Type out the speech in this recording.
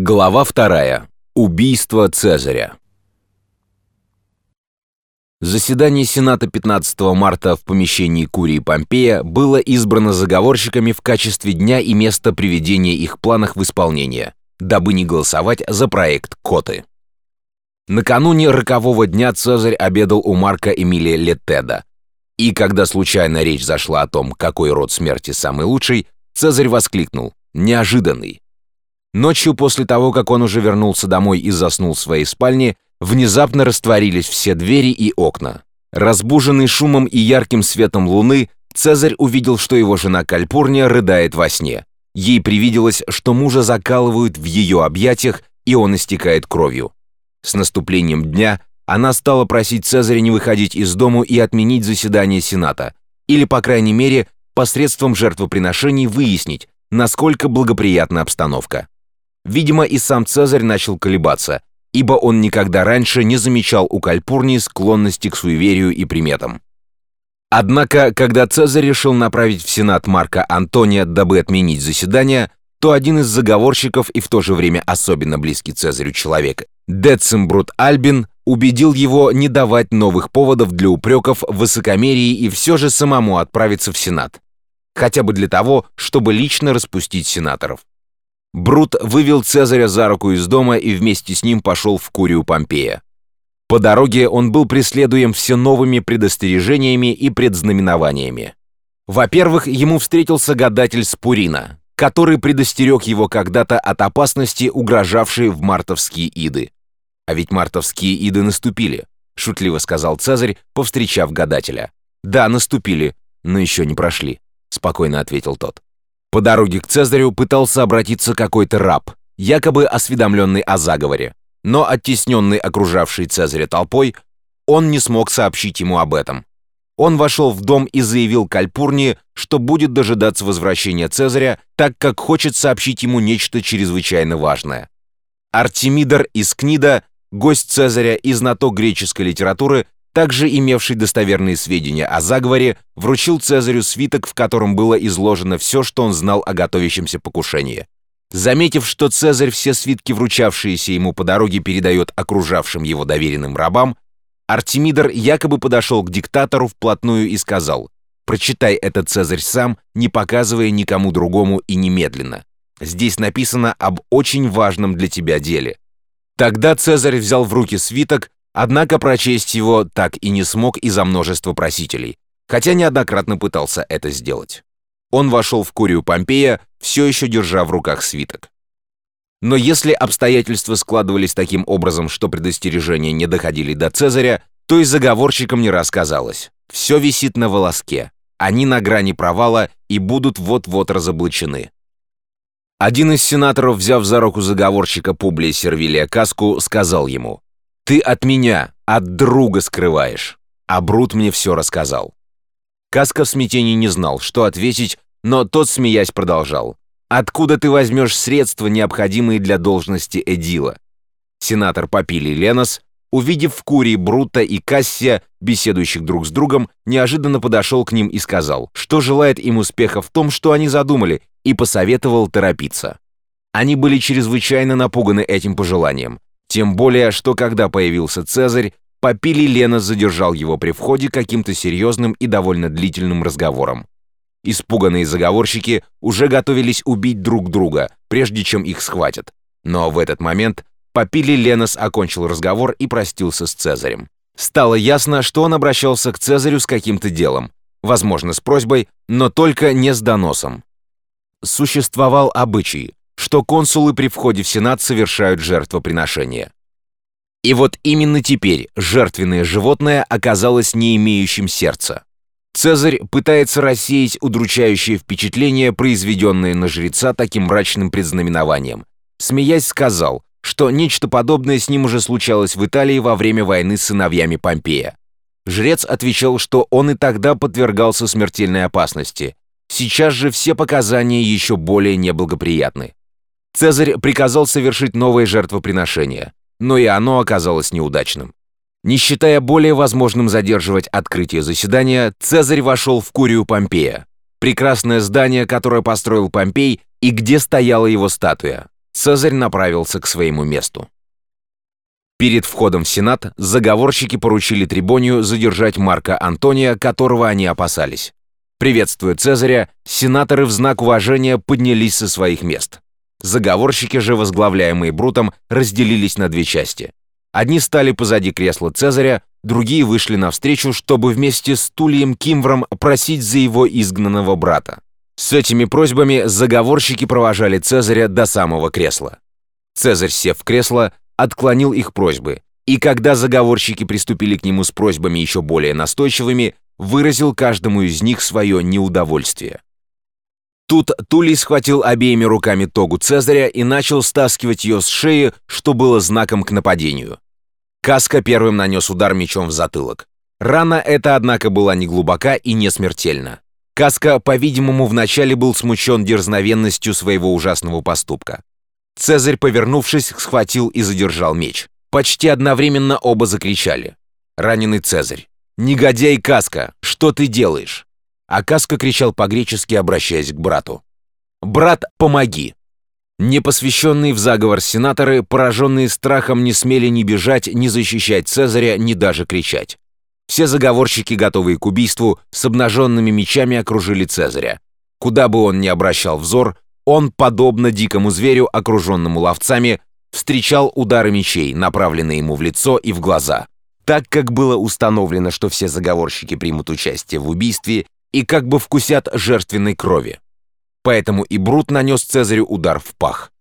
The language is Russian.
Глава вторая. Убийство Цезаря. Заседание Сената 15 марта в помещении Курии Помпея было избрано заговорщиками в качестве дня и места приведения их планов в исполнение, дабы не голосовать за проект Коты. Накануне рокового дня Цезарь обедал у Марка Эмилия Летеда, и когда случайно речь зашла о том, какой род смерти самый лучший, Цезарь воскликнул «Неожиданный!» Ночью после того, как он уже вернулся домой и заснул в своей спальне, внезапно растворились все двери и окна. Разбуженный шумом и ярким светом луны, Цезарь увидел, что его жена Кальпурния рыдает во сне. Ей привиделось, что мужа закалывают в ее объятиях, и он истекает кровью. С наступлением дня она стала просить Цезаря не выходить из дому и отменить заседание Сената, или, по крайней мере, посредством жертвоприношений выяснить, насколько благоприятна обстановка. Видимо, и сам Цезарь начал колебаться, ибо он никогда раньше не замечал у Кальпурнии склонности к суеверию и приметам. Однако, когда Цезарь решил направить в Сенат Марка Антония, дабы отменить заседание, то один из заговорщиков и в то же время особенно близкий Цезарю человек, Децимбрут Альбин, убедил его не давать новых поводов для упреков в высокомерии и все же самому отправиться в Сенат. Хотя бы для того, чтобы лично распустить сенаторов. Брут вывел Цезаря за руку из дома и вместе с ним пошел в Курию Помпея. По дороге он был преследуем все новыми предостережениями и предзнаменованиями. Во-первых, ему встретился гадатель Спурина, который предостерег его когда-то от опасности, угрожавшей в мартовские иды. «А ведь мартовские иды наступили», — шутливо сказал Цезарь, повстречав гадателя. «Да, наступили, но еще не прошли», — спокойно ответил тот. По дороге к Цезарю пытался обратиться какой-то раб, якобы осведомленный о заговоре, но оттесненный окружавшей Цезаря толпой, он не смог сообщить ему об этом. Он вошел в дом и заявил Кальпурнии, что будет дожидаться возвращения Цезаря, так как хочет сообщить ему нечто чрезвычайно важное. Артемидор из Книда, гость Цезаря и знаток греческой литературы, также имевший достоверные сведения о заговоре, вручил Цезарю свиток, в котором было изложено все, что он знал о готовящемся покушении. Заметив, что Цезарь все свитки, вручавшиеся ему по дороге, передает окружавшим его доверенным рабам, Артемидор якобы подошел к диктатору вплотную и сказал «Прочитай это, Цезарь, сам, не показывая никому другому и немедленно. Здесь написано об очень важном для тебя деле». Тогда Цезарь взял в руки свиток, Однако прочесть его так и не смог из-за множества просителей, хотя неоднократно пытался это сделать. Он вошел в Курию Помпея, все еще держа в руках свиток. Но если обстоятельства складывались таким образом, что предостережения не доходили до Цезаря, то и заговорщикам не рассказалось. Все висит на волоске. Они на грани провала и будут вот-вот разоблачены. Один из сенаторов, взяв за руку заговорщика Публия Сервилия Каску, сказал ему, ты от меня, от друга скрываешь. А Брут мне все рассказал. Каска в смятении не знал, что ответить, но тот, смеясь, продолжал. «Откуда ты возьмешь средства, необходимые для должности Эдила?» Сенатор Папилий Ленос, увидев в Курии Брута и Кассия, беседующих друг с другом, неожиданно подошел к ним и сказал, что желает им успеха в том, что они задумали, и посоветовал торопиться. Они были чрезвычайно напуганы этим пожеланием. Тем более, что когда появился Цезарь, Попили Лена задержал его при входе каким-то серьезным и довольно длительным разговором. Испуганные заговорщики уже готовились убить друг друга, прежде чем их схватят. Но в этот момент Попили Ленос окончил разговор и простился с Цезарем. Стало ясно, что он обращался к Цезарю с каким-то делом, возможно, с просьбой, но только не с доносом. Существовал обычай, что консулы при входе в Сенат совершают жертвоприношение. И вот именно теперь жертвенное животное оказалось не имеющим сердца. Цезарь пытается рассеять удручающее впечатление, произведенное на жреца таким мрачным предзнаменованием. Смеясь, сказал, что нечто подобное с ним уже случалось в Италии во время войны с сыновьями Помпея. Жрец отвечал, что он и тогда подвергался смертельной опасности. Сейчас же все показания еще более неблагоприятны. Цезарь приказал совершить новое жертвоприношение, но и оно оказалось неудачным. Не считая более возможным задерживать открытие заседания, Цезарь вошел в Курию Помпея, прекрасное здание, которое построил Помпей и где стояла его статуя. Цезарь направился к своему месту. Перед входом в Сенат заговорщики поручили Трибонию задержать Марка Антония, которого они опасались. Приветствуя Цезаря, сенаторы в знак уважения поднялись со своих мест. Заговорщики же, возглавляемые Брутом, разделились на две части. Одни стали позади кресла Цезаря, другие вышли навстречу, чтобы вместе с Тулием Кимвром просить за его изгнанного брата. С этими просьбами заговорщики провожали Цезаря до самого кресла. Цезарь, сев в кресло, отклонил их просьбы, и когда заговорщики приступили к нему с просьбами еще более настойчивыми, выразил каждому из них свое неудовольствие. Тут Тулей схватил обеими руками тогу Цезаря и начал стаскивать ее с шеи, что было знаком к нападению. Каска первым нанес удар мечом в затылок. Рана эта, однако, была не глубока и не смертельна. Каска, по-видимому, вначале был смущен дерзновенностью своего ужасного поступка. Цезарь, повернувшись, схватил и задержал меч. Почти одновременно оба закричали. Раненый Цезарь. «Негодяй Каска, что ты делаешь?» А кричал по-гречески, обращаясь к брату. «Брат, помоги!» Непосвященные в заговор сенаторы, пораженные страхом, не смели ни бежать, ни защищать Цезаря, ни даже кричать. Все заговорщики, готовые к убийству, с обнаженными мечами окружили Цезаря. Куда бы он ни обращал взор, он, подобно дикому зверю, окруженному ловцами, встречал удары мечей, направленные ему в лицо и в глаза так как было установлено, что все заговорщики примут участие в убийстве и как бы вкусят жертвенной крови. Поэтому и Брут нанес Цезарю удар в пах.